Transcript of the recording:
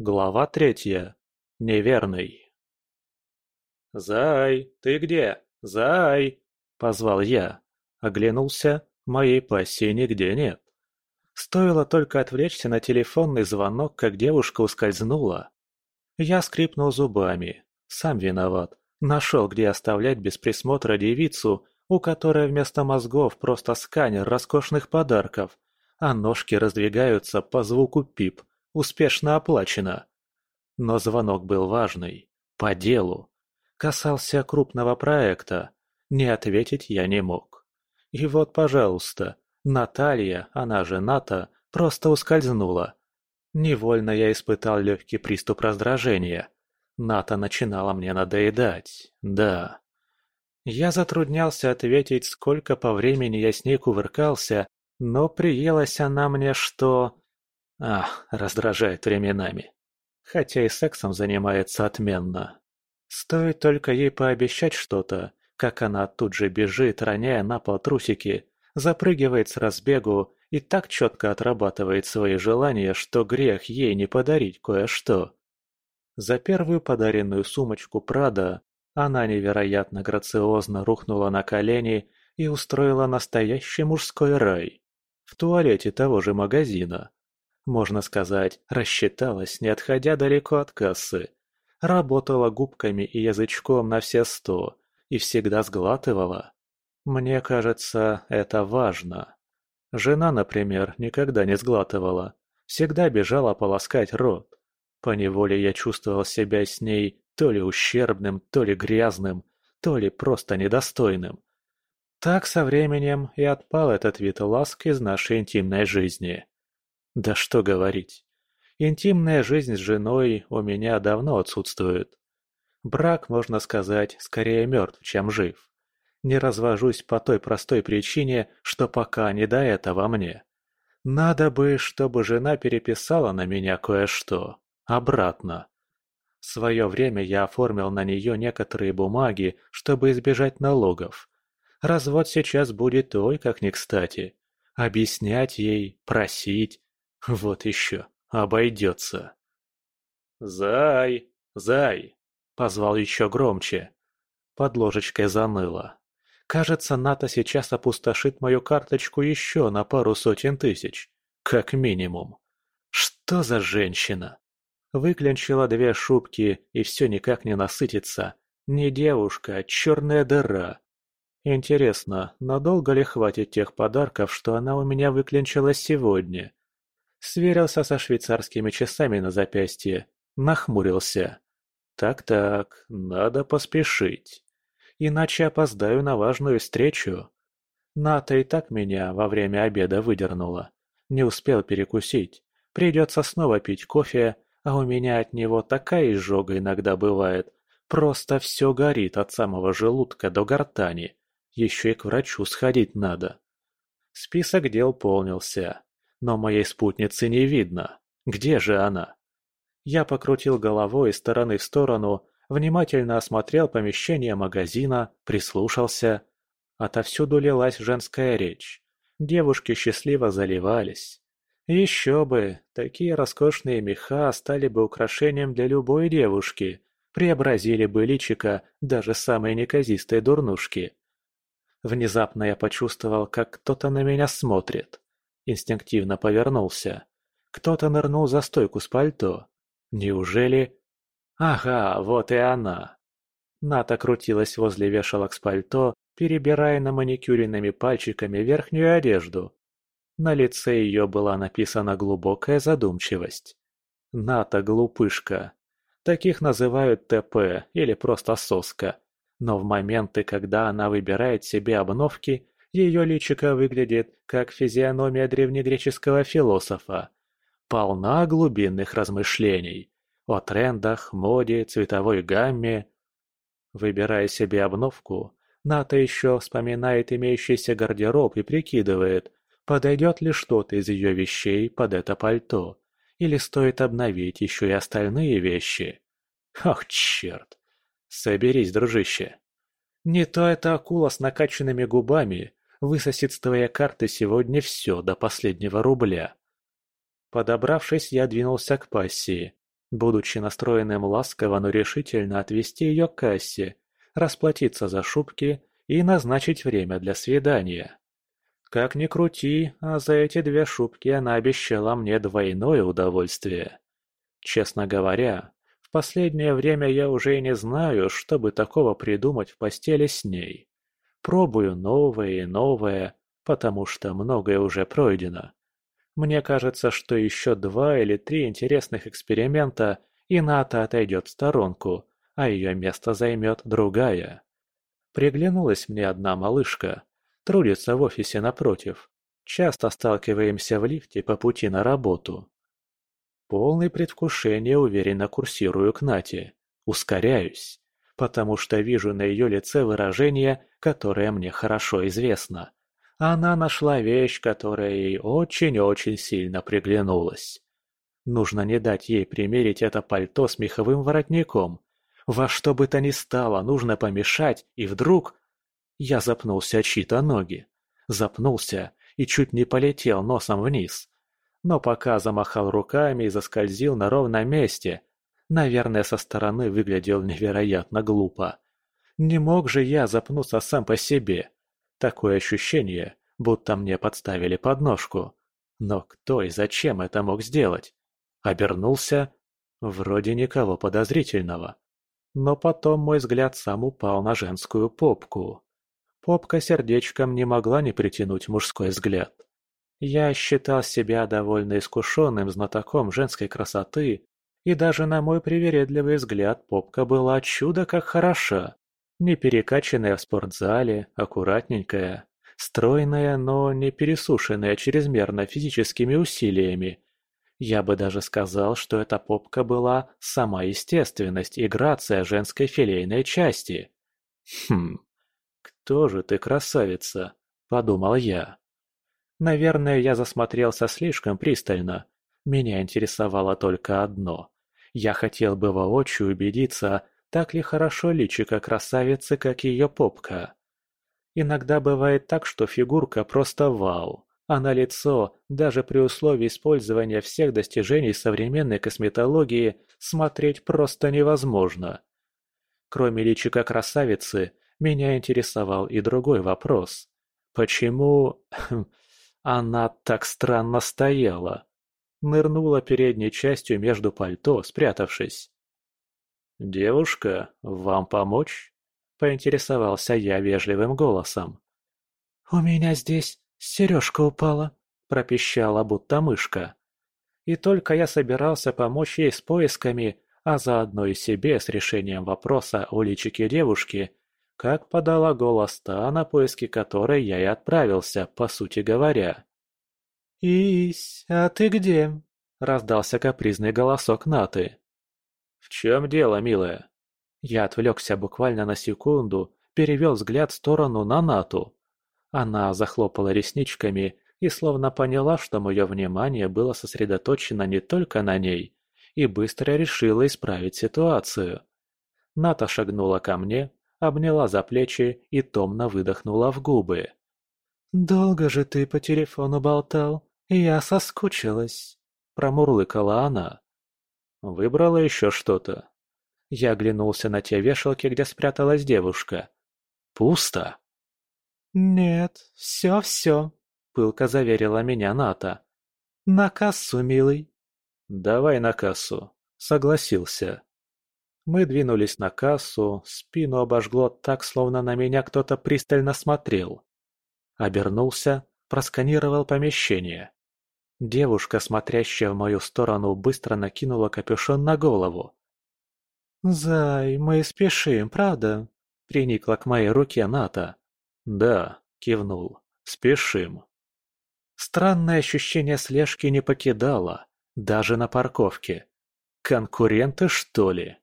Глава третья. Неверный. «Зай, ты где? Зай!» – позвал я. Оглянулся, моей пассии нигде нет. Стоило только отвлечься на телефонный звонок, как девушка ускользнула. Я скрипнул зубами. Сам виноват. Нашел, где оставлять без присмотра девицу, у которой вместо мозгов просто сканер роскошных подарков, а ножки раздвигаются по звуку пип успешно оплачено. Но звонок был важный, по делу. Касался крупного проекта. Не ответить я не мог. И вот, пожалуйста, Наталья, она же Ната, просто ускользнула. Невольно я испытал легкий приступ раздражения. Ната начинала мне надоедать, да. Я затруднялся ответить, сколько по времени я с ней кувыркался, но приелась она мне, что... Ах, раздражает временами. Хотя и сексом занимается отменно. Стоит только ей пообещать что-то, как она тут же бежит, роняя на пол трусики, запрыгивает с разбегу и так четко отрабатывает свои желания, что грех ей не подарить кое-что. За первую подаренную сумочку Прада она невероятно грациозно рухнула на колени и устроила настоящий мужской рай. В туалете того же магазина можно сказать, рассчиталась, не отходя далеко от кассы. Работала губками и язычком на все сто и всегда сглатывала. Мне кажется, это важно. Жена, например, никогда не сглатывала, всегда бежала полоскать рот. Поневоле я чувствовал себя с ней то ли ущербным, то ли грязным, то ли просто недостойным. Так со временем и отпал этот вид ласк из нашей интимной жизни. Да что говорить. Интимная жизнь с женой у меня давно отсутствует. Брак, можно сказать, скорее мертв, чем жив. Не развожусь по той простой причине, что пока не до этого мне. Надо бы, чтобы жена переписала на меня кое-что. Обратно. В свое время я оформил на нее некоторые бумаги, чтобы избежать налогов. Развод сейчас будет ой как не кстати. Объяснять ей, просить, вот еще, обойдется. «Зай! Зай!» — позвал еще громче. Под ложечкой заныло. Кажется, НАТО сейчас опустошит мою карточку еще на пару сотен тысяч. Как минимум. Что за женщина? Выклянчила две шубки и все никак не насытится. Не девушка, а черная дыра. Интересно, надолго ли хватит тех подарков, что она у меня выклянчила сегодня? Сверился со швейцарскими часами на запястье, нахмурился. Так-так, надо поспешить. Иначе опоздаю на важную встречу. Ната и так меня во время обеда выдернула. Не успел перекусить. Придется снова пить кофе, а у меня от него такая изжога иногда бывает. Просто все горит от самого желудка до гортани. Еще и к врачу сходить надо. Список дел полнился. Но моей спутницы не видно. Где же она? Я покрутил головой из стороны в сторону, внимательно осмотрел помещение магазина, прислушался. Отовсюду лилась женская речь. Девушки счастливо заливались. Еще бы, такие роскошные меха стали бы украшением для любой девушки, преобразили бы личика даже самой неказистой дурнушки. Внезапно я почувствовал, как кто-то на меня смотрит. Инстинктивно повернулся. Кто-то нырнул за стойку с пальто. Неужели... Ага, вот и она. Ната крутилась возле вешалок с пальто, перебирая на маникюренными пальчиками верхнюю одежду. На лице ее была написана глубокая задумчивость. Ната глупышка. Таких называют ТП или просто соска. Но в моменты, когда она выбирает себе обновки, ее личико выглядит, как физиономия древнегреческого философа. Полна глубинных размышлений. О трендах, моде, цветовой гамме. Выбирая себе обновку, Ната еще вспоминает имеющийся гардероб и прикидывает, подойдет ли что-то из ее вещей под это пальто, или стоит обновить еще и остальные вещи. Ох, черт! Соберись, дружище. Не то эта акула с накачанными губами, высосет с твоей карты сегодня все до последнего рубля. Подобравшись, я двинулся к пассии. будучи настроенным ласково, но решительно отвести ее к кассе, расплатиться за шубки и назначить время для свидания. Как ни крути, а за эти две шубки она обещала мне двойное удовольствие. Честно говоря, в последнее время я уже и не знаю, что бы такого придумать в постели с ней. Пробую новое и новое, потому что многое уже пройдено. Мне кажется, что еще два или три интересных эксперимента, и Ната отойдет в сторонку, а ее место займет другая. Приглянулась мне одна малышка, трудится в офисе напротив. Часто сталкиваемся в лифте по пути на работу. Полный предвкушения уверенно курсирую к Нате. Ускоряюсь, потому что вижу на ее лице выражение, которое мне хорошо известно. Она нашла вещь, которая ей очень-очень сильно приглянулась. Нужно не дать ей примерить это пальто с меховым воротником. Во что бы то ни стало, нужно помешать, и вдруг... Я запнулся чьи-то ноги. Запнулся и чуть не полетел носом вниз но пока замахал руками и заскользил на ровном месте. Наверное, со стороны выглядел невероятно глупо. Не мог же я запнуться сам по себе. Такое ощущение, будто мне подставили подножку. Но кто и зачем это мог сделать? Обернулся. Вроде никого подозрительного. Но потом мой взгляд сам упал на женскую попку. Попка сердечком не могла не притянуть мужской взгляд. Я считал себя довольно искушенным знатоком женской красоты, и даже на мой привередливый взгляд попка была чудо как хороша. Не перекачанная в спортзале, аккуратненькая, стройная, но не пересушенная чрезмерно физическими усилиями. Я бы даже сказал, что эта попка была сама естественность и грация женской филейной части. «Хм, кто же ты, красавица?» – подумал я. Наверное, я засмотрелся слишком пристально. Меня интересовало только одно. Я хотел бы воочию убедиться, так ли хорошо личико красавицы, как ее попка. Иногда бывает так, что фигурка просто вау, а на лицо, даже при условии использования всех достижений современной косметологии, смотреть просто невозможно. Кроме личика красавицы, меня интересовал и другой вопрос. Почему... Она так странно стояла. Нырнула передней частью между пальто, спрятавшись. «Девушка, вам помочь?» – поинтересовался я вежливым голосом. «У меня здесь сережка упала», – пропищала будто мышка. И только я собирался помочь ей с поисками, а заодно и себе с решением вопроса о личике девушки, как подала голос та, на поиски которой я и отправился, по сути говоря. «Ись, а ты где?» – раздался капризный голосок Наты. «В чем дело, милая?» Я отвлекся буквально на секунду, перевел взгляд в сторону на Нату. Она захлопала ресничками и словно поняла, что мое внимание было сосредоточено не только на ней, и быстро решила исправить ситуацию. Ната шагнула ко мне, обняла за плечи и томно выдохнула в губы. «Долго же ты по телефону болтал? Я соскучилась», — промурлыкала она. Выбрала еще что-то. Я оглянулся на те вешалки, где спряталась девушка. Пусто. «Нет, все-все», — пылко заверила меня Ната. «На кассу, милый». «Давай на кассу», — согласился. Мы двинулись на кассу, спину обожгло так, словно на меня кто-то пристально смотрел. Обернулся, просканировал помещение. Девушка, смотрящая в мою сторону, быстро накинула капюшон на голову. «Зай, мы спешим, правда?» — приникла к моей руке Ната. «Да», — кивнул, — «спешим». Странное ощущение слежки не покидало, даже на парковке. Конкуренты, что ли?